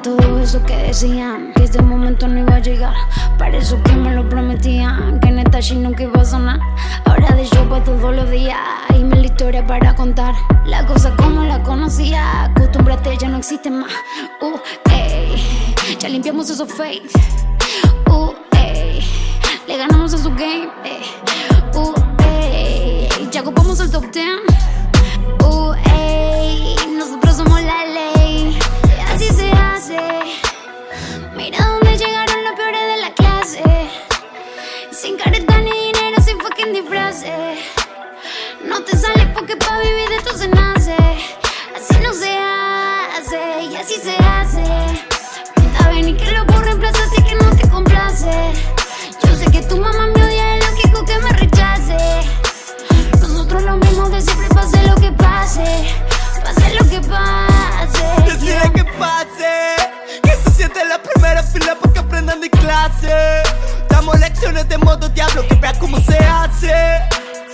todo eso que decían, que este momento no iba a llegar. Para eso que me lo prometían, que neta shit nunca iba a sonar. Ahora de para todos los días, y me la historia para contar. La cosa como la conocía, acostúmbrate, ya no existe más. Uh, ey, ya limpiamos esos fakes. Uh, ey, le ganamos a su game. Ey, uh, ey, ya ocupamos el top 10. Ni dinero, sin fucking disfraces. No te sale porque pa' vivir de esto se nace. Así no se hace, y así se hace. Bien y que lo puedo reemplazar, así que no te complace. Yo sé que tu mamá me odia, diablo que vea cómo se hace.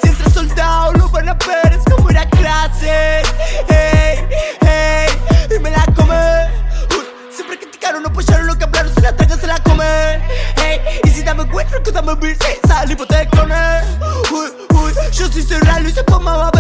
Si entre soldados lo van a ver, es como una clase. Hey, hey, y me la come. Uy, siempre criticaron, no apoyaron lo que hablaron, si la tragan se la comen. Hey, y si dame cuenta, que dame sí, salimos de con él. Uy, uy, yo soy cerrado y se mamá,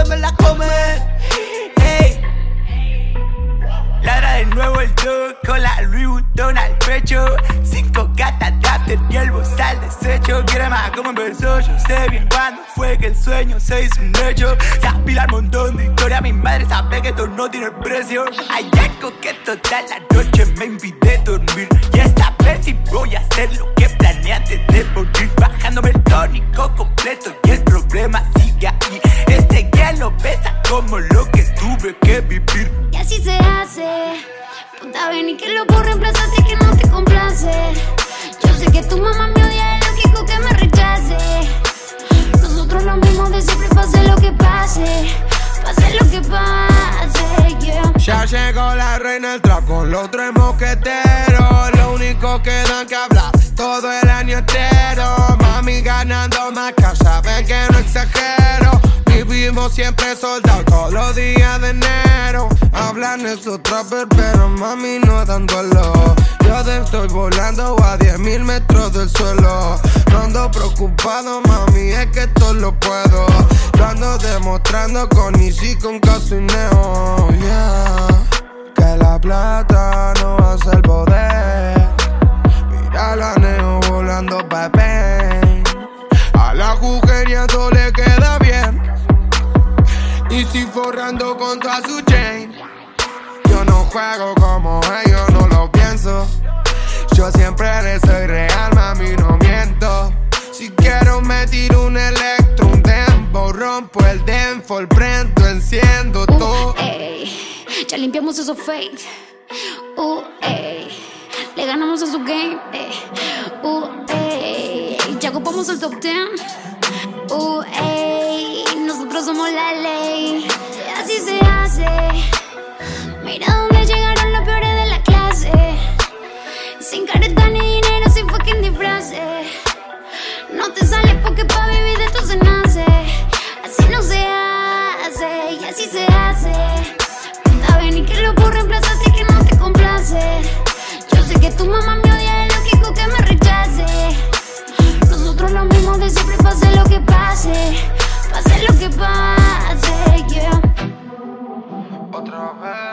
con la Louis Vuitton al pecho. Cinco gatas de y el bozal desecho. Quiere más como empezó. Yo sé bien cuándo fue que el sueño se hizo un hecho. Se apila un montón de historia. Mi madre sabe que esto no tiene precio. Algo que toda la noche me impide dormir. Y esta vez sí voy a hacer lo que planeé antes de morir. Bajándome el tónico completo y el problema sigue ahí. Este hielo pesa como lo que tuve que vivir. Y así se hace. Puta ven y que lo puedo reemplazar, así que no te complace. Yo sé que tu mamá me odia, es lógico que me rechace. Nosotros lo mismo de siempre, pase lo que pase. Pase lo que pase, yeah. Ya llegó la reina del trap con los tres mosqueteros. Lo único que dan que hablar Siempre soldados todos los días de enero. Hablan esos trappers, pero mami no dan duelo. Yo estoy volando a 10 mil metros del suelo. No ando preocupado, mami, es que todo lo puedo. Yo ando demostrando con Easy, con caso y neo, yeah. Que la plata no hace el poder. Mira la neo volando, bebé. A la jugueriando le queda bien. Y si forrando con toda su chain. Yo no juego como ellos, no lo pienso. Yo siempre le soy real, mami, no miento. Si quiero me tiro un electro, un dembo, rompo el denfol, prendo, enciendo todo. Ey, ya limpiamos esos fakes. Uh, le ganamos a su game. Uh, ey, ya ocupamos el top 10. Uh, ey, nosotros somos la ley. Así que no te complace. Yo sé que tu mamá me odia, es lógico que me rechace. Nosotros lo mismo de siempre, pase lo que pase. Pase lo que pase, yeah. Otra vez